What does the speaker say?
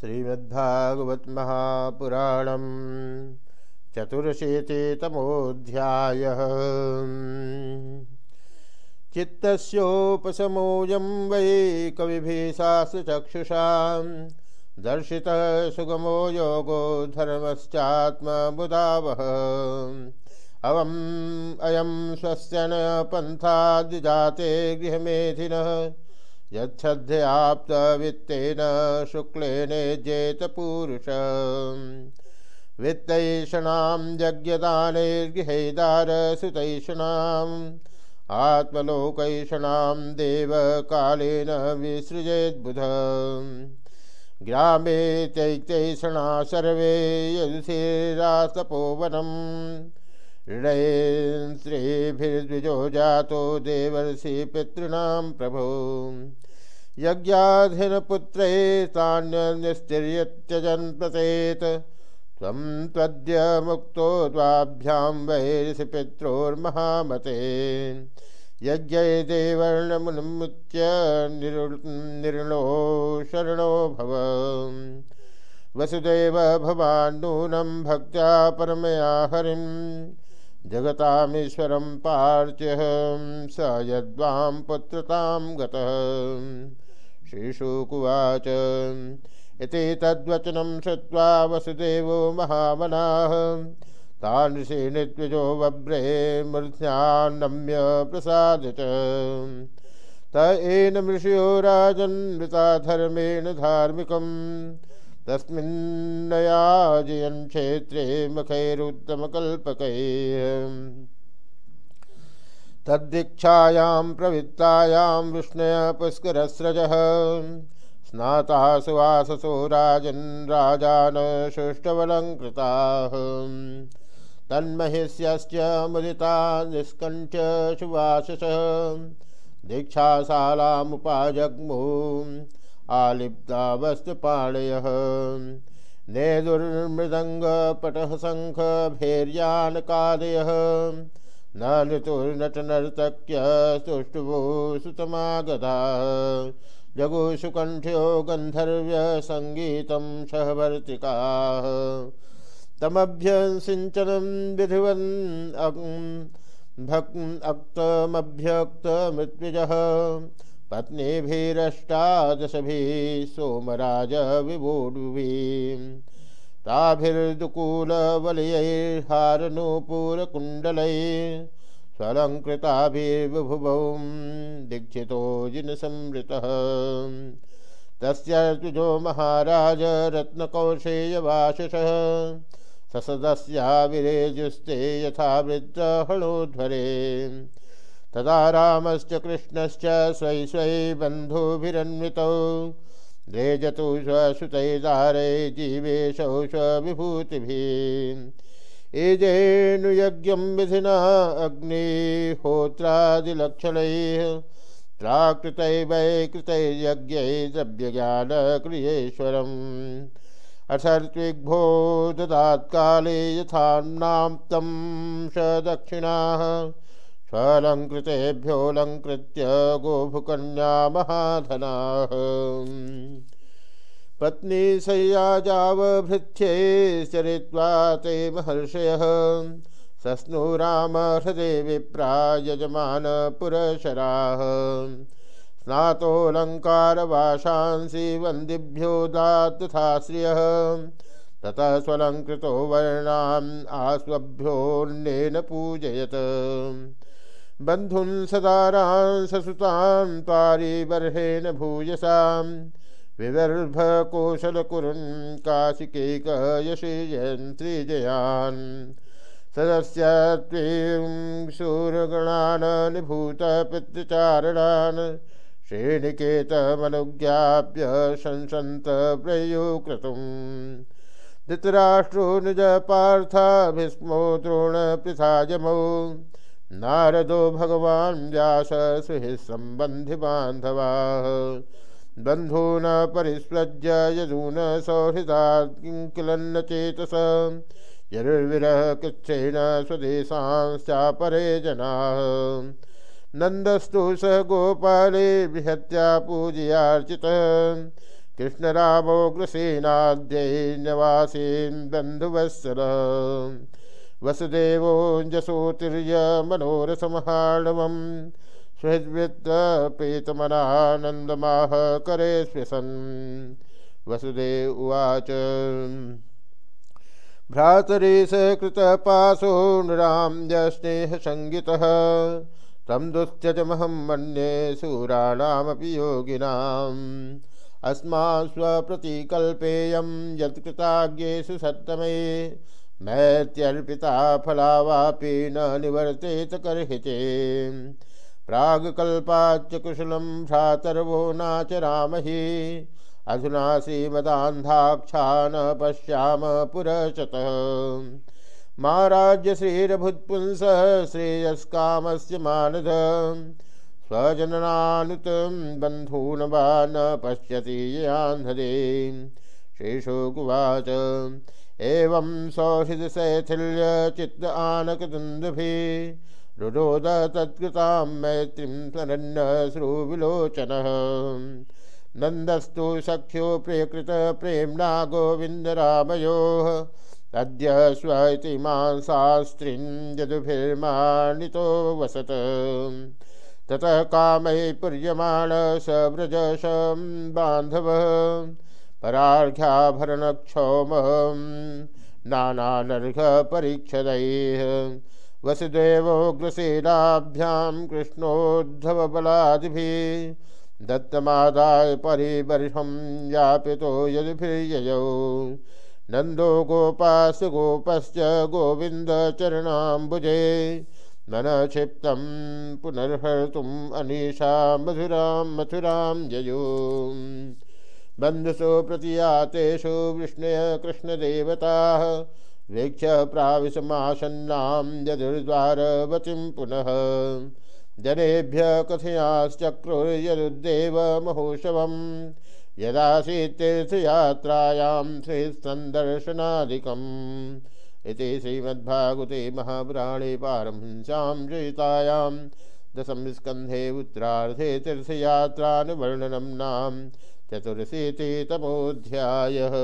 श्रीमद्भागवत महापुराणम चतुर्शीतितमोऽध्यायः। चित्तस्योपशमोऽयं वै कविभिशास्त्रचक्षुषां दर्शितः सुगमो योगो धर्मश्चात्मबुधावः अवम् अयं स्वस्य न पन्थाद्विजाते गृहमेधिनः यच्छध्याप्तवित्तेन शुक्लेनेज्येत पुरुष वित्तैषणां यज्ञदानैर्गृहैदारसुतैषणाम् आत्मलोकैषणां देवकालेन विसृजेद्बुध ग्रामे तैत्यैषणा सर्वे यदुषेरास्तपोवनम्। ऋणयेन्द्रेभिर्द्विजो जातो देवर्षि पितॄणां प्रभो। यज्ञाधिनपुत्रे तान्यनिस्तिर्यत्यजन् प्रसेत् त्वं त्वद्य मुक्तो द्वाभ्यां वैर्षि पित्रोर्महामते। यज्ञै देवर्णमुन्मुच्य निर्णो शरणो भव। वसुदेव भवान् नूनं भक्त्या परमया हरिम् जगतामीश्वरं पार्च्य, स यद्वां पुत्रतां गतः। श्रीशुकुवाच, इति तद्वचनं श्रुत्वा वसुदेवो महामनाः। तान् ऋषिनिद्विजो बभ्रे मूर्ध्यान्नम्य प्रसाद च त राजन्मृता धर्मेण धार्मिकम्। तस्मिन्नयाजयन् क्षेत्रे मुखैरुत्तमकल्पकैः। तद्दीक्षायां प्रवृत्तायां विष्णय पुष्करस्रजः। स्नाता सुवाससो राजन् राजान सुष्टवलङ्कृताः तन्महिष्यश्च मुदिता निष्कण्ठ्य सुवाससः। दीक्षाशालामुपाजग्मुः। आलिप्तावस्तुपाणयः नेदुर्मृदङ्गपटः शङ्खभैर्यानकादयः न ऋतुर्नटनर्तक्य सुष्टुवो सुतमागधा जगुषुकण्ठ्यो गन्धर्व्यसङ्गीतं सहवर्तिकाः। तमभ्यसिञ्चनं विधिवन् भक् अक्तमभ्यक्तमृत्युजः। पत्नीभिरष्टादशभिः सोमराज विभूडुभिः ताभिर्दुकूलवलयैर्हारनूपुरकुण्डलैः स्वलङ्कृताभिर्विभुवौ दीक्षितो जिनसंवृतः तस्य तुजो महाराज रत्नकौशेयवाशसः ससदस्या विरेजुस्ते यथा वृद्धहणोध्वरे तदा रामश्च कृष्णश्च स्वै स्वै बन्धुभिरन्वितौ। रेजतु स्वसुतैदारे जीवेशौ स्वविभूतिभिः। एजेनुयज्ञं विधिना अग्निहोत्रादिलक्षणैः। प्राकृतैवैकृतैर्यज्ञै द्रव्यज्ञानक्रियेश्वरम्। अथर्त्विग्भो ददात्काले यथान्नां तं स दक्षिणाः। स्वलङ्कृतेभ्योऽलङ्कृत्य गोभुकन्या महाधनाः। पत्नी शय्याजावभृत्ये ते महर्षयः। सस्नु राम हृदे विप्रा यजमानपुरशराः स्नातोऽलङ्कारवाशांसि वन्दिभ्यो दात्तथा श्रियः ततः स्वलङ्कृतो वर्णाम् आस्वभ्योऽन्येन पूजयत्। बन्धुन् सदारान् ससुतान् पारिबर्हेण भूयसाम्। विदर्भकोशलकुरुन् काशिकेकयशीयन्त्रिजयान् सदस्यत्वीं शूरगणान् निभूतपितृचारणान् श्रेणिकेतमनुज्ञाप्य शंसन्त प्रयुक्रतुम् धृतराष्ट्रो निज पार्था भीष्मो द्रोणपृथाजमौ नारदो भगवान् व्यास सुहि सम्बन्धि बान्धवाः। बन्धून परिस्पृज्य यदून सौहृदाकिलन्न चेतस यरुर्विरह कृच्छेन स्वदेशांश्चापरे जनाः। नन्दस्तु स गोपाले बृहत्या पूजयार्चितः। कृष्णरामोग्रसेनाद्यैर्नवासीन् बन्धुवत्सल। वसुदेवो जसोतिर्य मनोरसमहाणवम् सुहृद्वृत्तप्रीतमनानन्दमाह करे स्पृशन् वसुदेव उवाच। भ्रातरे सकृतपाशो नृराम्यस्नेहसङ्गितः तं दुस्त्यजमहं मन्ये शूराणामपि योगिनाम्। अस्मान् स्वप्रतिकल्पेयं यत्कृताज्ञेषु सत्तमे। मैत्यर्पिता फला वापि न निवर्तेत कर्हिते। प्रागकल्पाच्च कुशलं भ्रातर्वो नाचरामहि अधुना श्रीमदान्धाक्षा न पश्याम पुरशतः महाराज्यश्रीरभुत्पुंस श्रेयस्कामस्य मानद। स्वजननानुतं बन्धून् वा न पश्यति यान्धदे श्रीशोकुवाच एवं सौहृदशैथिल्य चित्त आनकदुन्दुभिः रुरोद तत्कृतां मैत्रीं शरण्य श्रुविलोचनः। नन्दस्तु सख्यो प्रियकृत प्रेम्णा गोविन्दरामयोः अद्य स्व इति माँ शास्त्रीं यदुभिर्मानितो वसत। ततः कामै पुर्यमाण स व्रज स बान्धवः परार्घ्याभरणक्षौमं नानानर्घपरीक्षदैः वसुदेवोग्रसेनाभ्यां कृष्णोद्धवबलादिभिः दत्तमादाय परिबर्हं यापितो यदुभिर्ययौ। नन्दो गोपास गोपश्च मन क्षिप्तं पुनर्हर्तुम् अनीशा मधुरां मथुरां ययो बन्धुषु प्रतियातेषु विष्णय कृष्णदेवताः वीक्ष प्राविशमासन्नां यदुर्द्वारवतीं पुनः। जनेभ्य कथयाश्चक्रुर्यदुद्देव महोत्सवम्। यदासीतीर्थयात्रायां श्रीसन्दर्शनादिकम्। इति श्रीमद्भागवते महापुराणे पारमहंस्यां जयितायां दशमस्कन्धे उत्तरार्धे तीर्थयात्रानुवर्णनं नाम। चतुर्शीतितमोऽध्यायः।